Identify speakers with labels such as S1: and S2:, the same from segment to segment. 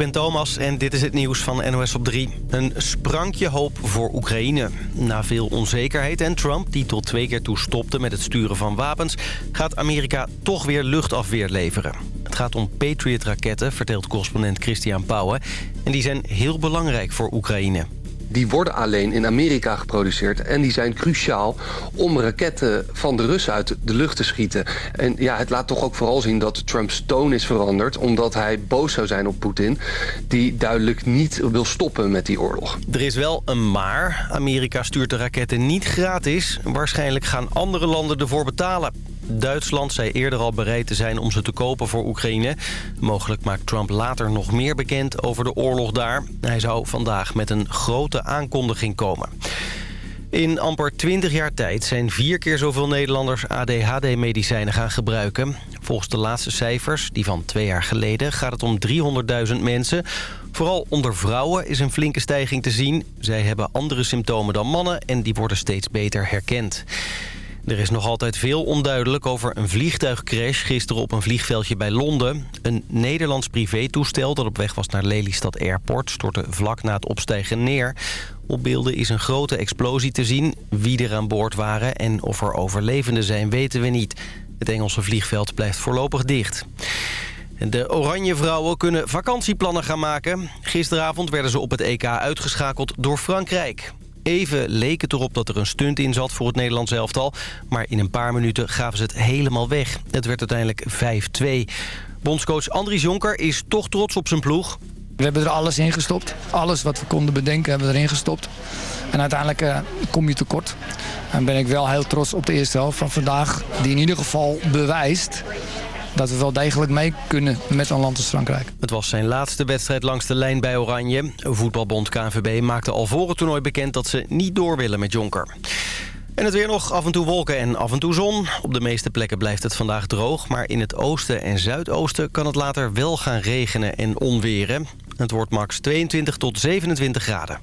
S1: ben Thomas en dit is het nieuws van NOS op 3. Een sprankje hoop voor Oekraïne. Na veel onzekerheid en Trump, die tot twee keer toe stopte met het sturen van wapens... gaat Amerika toch weer luchtafweer leveren. Het gaat om Patriot-raketten, vertelt correspondent Christian Pauwen. En die zijn heel belangrijk voor Oekraïne
S2: die worden alleen in Amerika geproduceerd. En die zijn cruciaal om raketten van de Russen uit de lucht te schieten. En ja, het laat toch ook vooral zien dat Trumps toon is veranderd... omdat hij boos zou zijn op Poetin... die duidelijk niet wil stoppen met die oorlog.
S1: Er is wel een maar. Amerika stuurt de raketten niet gratis. Waarschijnlijk gaan andere landen ervoor betalen. Duitsland zei eerder al bereid te zijn om ze te kopen voor Oekraïne. Mogelijk maakt Trump later nog meer bekend over de oorlog daar. Hij zou vandaag met een grote aankondiging komen. In amper 20 jaar tijd zijn vier keer zoveel Nederlanders ADHD-medicijnen gaan gebruiken. Volgens de laatste cijfers, die van twee jaar geleden, gaat het om 300.000 mensen. Vooral onder vrouwen is een flinke stijging te zien. Zij hebben andere symptomen dan mannen en die worden steeds beter herkend. Er is nog altijd veel onduidelijk over een vliegtuigcrash gisteren op een vliegveldje bij Londen. Een Nederlands privétoestel dat op weg was naar Lelystad Airport stortte vlak na het opstijgen neer. Op beelden is een grote explosie te zien. Wie er aan boord waren en of er overlevenden zijn weten we niet. Het Engelse vliegveld blijft voorlopig dicht. De Oranje Vrouwen kunnen vakantieplannen gaan maken. Gisteravond werden ze op het EK uitgeschakeld door Frankrijk. Even leek het erop dat er een stunt in zat voor het Nederlands elftal. Maar in een paar minuten gaven ze het helemaal weg. Het werd uiteindelijk 5-2. Bondscoach Andries Jonker is toch trots op zijn ploeg.
S3: We hebben er alles in gestopt. Alles wat we konden bedenken hebben we erin gestopt. En uiteindelijk uh, kom je tekort. En ben ik wel heel trots op de eerste helft van vandaag. Die in ieder geval bewijst dat we wel degelijk mee kunnen met een land als Frankrijk.
S1: Het was zijn laatste wedstrijd langs de lijn bij Oranje. Voetbalbond KNVB maakte al voor het toernooi bekend dat ze niet door willen met Jonker. En het weer nog af en toe wolken en af en toe zon. Op de meeste plekken blijft het vandaag droog... maar in het oosten en zuidoosten kan het later wel gaan regenen en onweren. Het wordt max 22 tot 27 graden.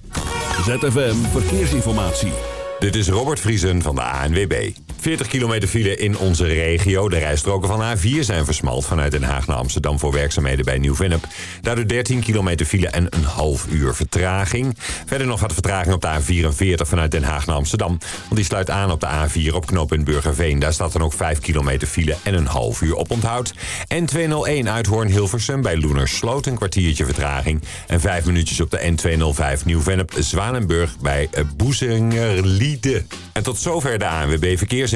S4: ZFM Verkeersinformatie.
S5: Dit is Robert Vriesen van de ANWB. 40 kilometer file in onze regio. De rijstroken van A4 zijn versmald vanuit Den Haag naar Amsterdam voor werkzaamheden bij Nieuw-Vennep. Daardoor 13 kilometer file en een half uur vertraging. Verder nog wat vertraging op de A44 vanuit Den Haag naar Amsterdam. Want die sluit aan op de A4 op knooppunt Burgerveen. Daar staat dan ook 5 kilometer file en een half uur op onthoud. En 201 Uithoorn Hilversum bij Loenersloot een kwartiertje vertraging. En 5 minuutjes op de N205 Nieuw-Vennep Zwanenburg bij Boezingerliede. En tot zover de ANWB Verkeers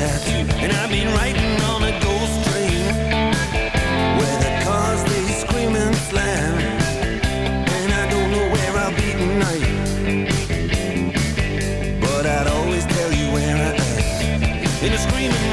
S6: And I've been writing on a ghost train Where the cars, they scream and slam. And I don't know where I'll be tonight But I'd always tell you where I am. In a screaming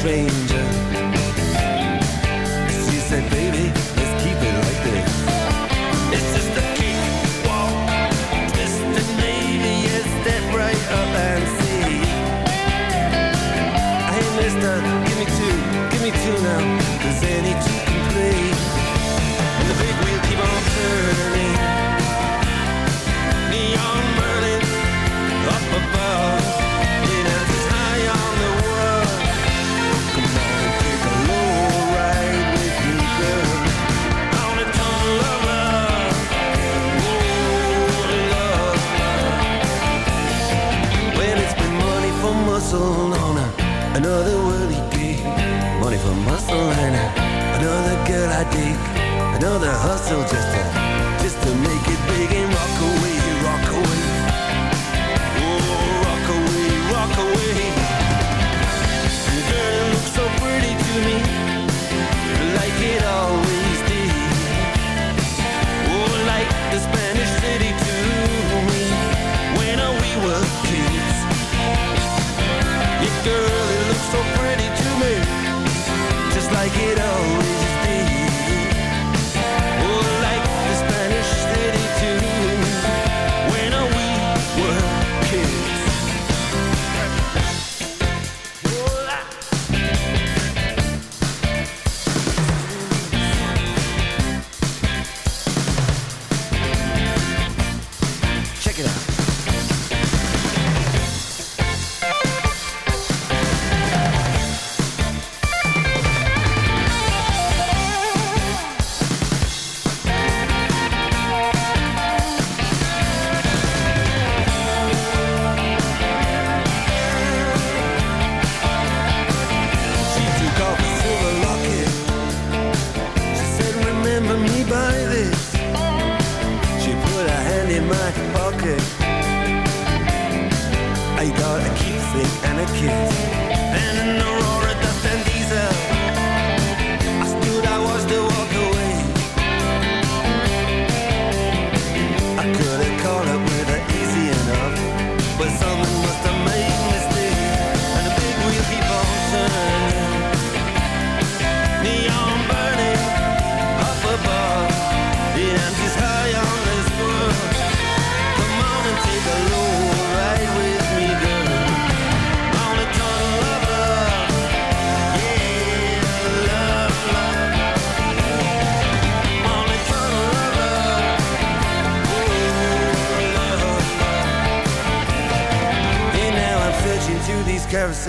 S6: strange hustled on her, another worthy gig. Money for muscle and another girl I dig. Another hustle just to, just to make it big and rock away, rock away. Oh, rock away, rock away. get old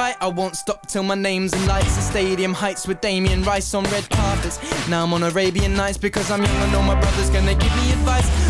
S7: right I won't stop till my name's in lights. The stadium heights with Damien Rice on red carpets. Now I'm on Arabian Nights because I'm young I know my brother's gonna give me advice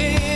S8: day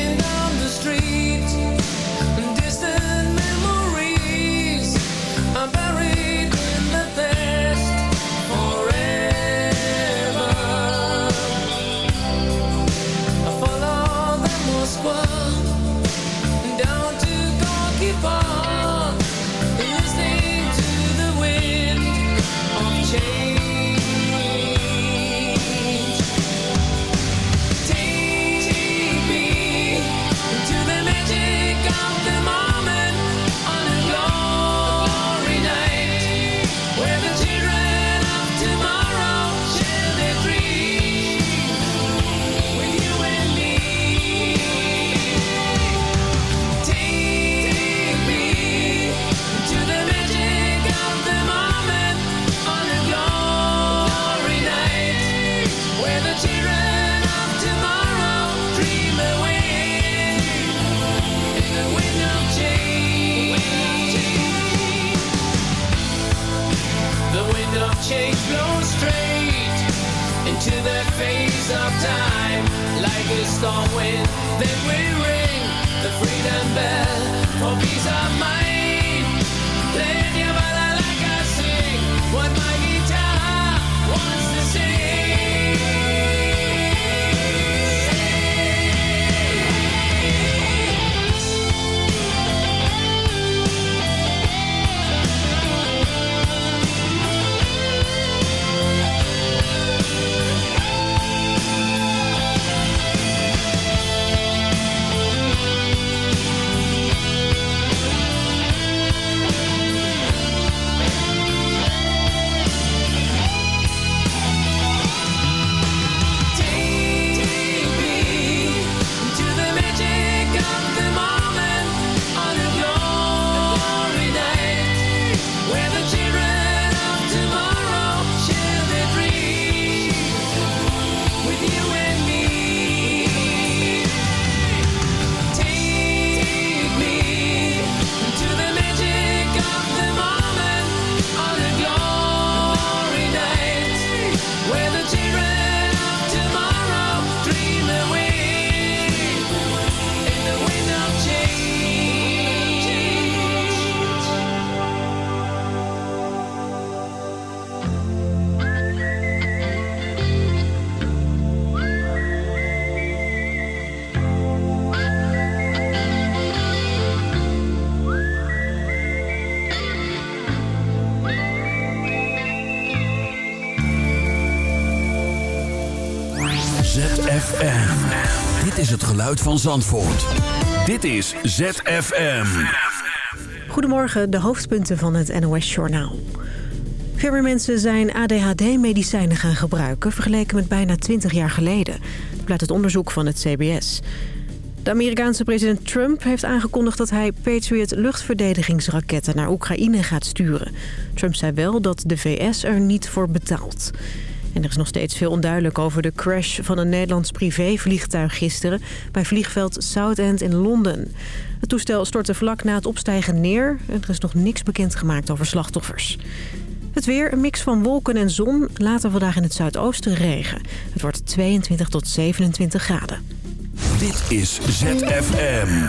S9: van Zandvoort. Dit is ZFM.
S10: Goedemorgen, de hoofdpunten van het NOS-journaal. Veel meer mensen zijn ADHD-medicijnen gaan gebruiken... vergeleken met bijna 20 jaar geleden. Dat blijkt onderzoek van het CBS. De Amerikaanse president Trump heeft aangekondigd dat hij Patriot luchtverdedigingsraketten naar Oekraïne gaat sturen. Trump zei wel dat de VS er niet voor betaalt. En er is nog steeds veel onduidelijk over de crash van een Nederlands privévliegtuig gisteren... bij vliegveld Southend in Londen. Het toestel stortte vlak na het opstijgen neer. En er is nog niks bekendgemaakt over slachtoffers. Het weer, een mix van wolken en zon. Later vandaag in het zuidoosten regen. Het wordt 22 tot 27 graden.
S9: Dit is ZFM.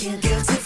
S11: Who's
S6: talking guilty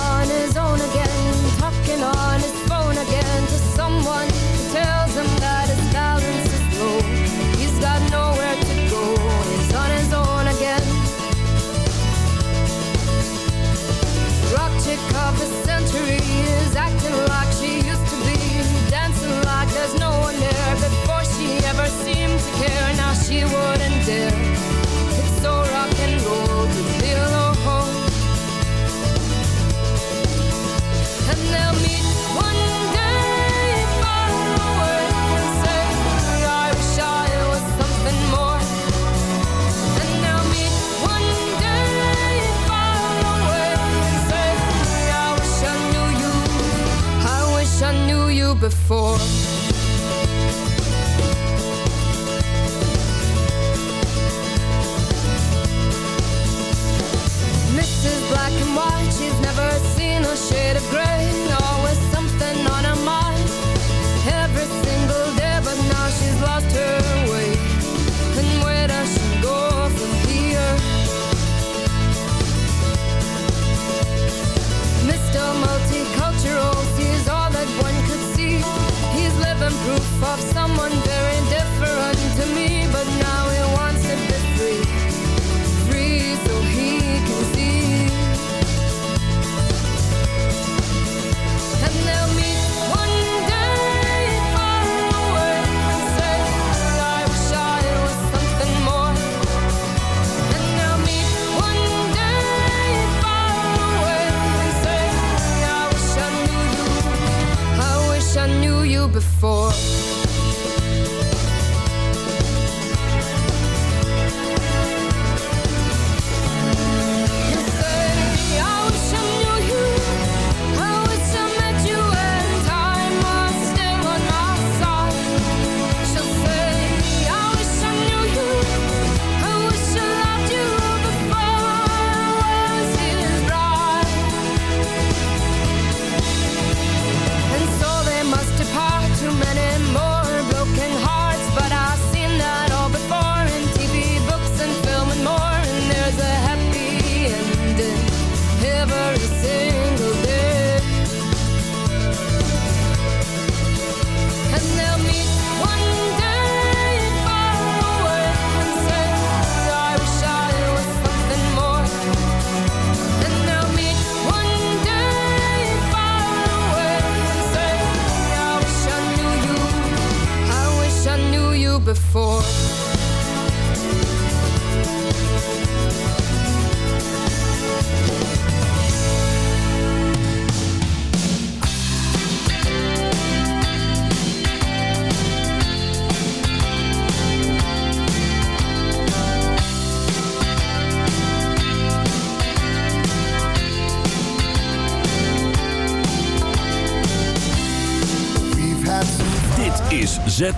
S6: on
S12: his own again, talking on his phone again to someone who tells him that his balance is low. He's got nowhere to go, he's on his own again. Rock chick of the century is acting like she used to be, dancing like there's no one there before she ever seemed to care. Now she wouldn't dare. before. before.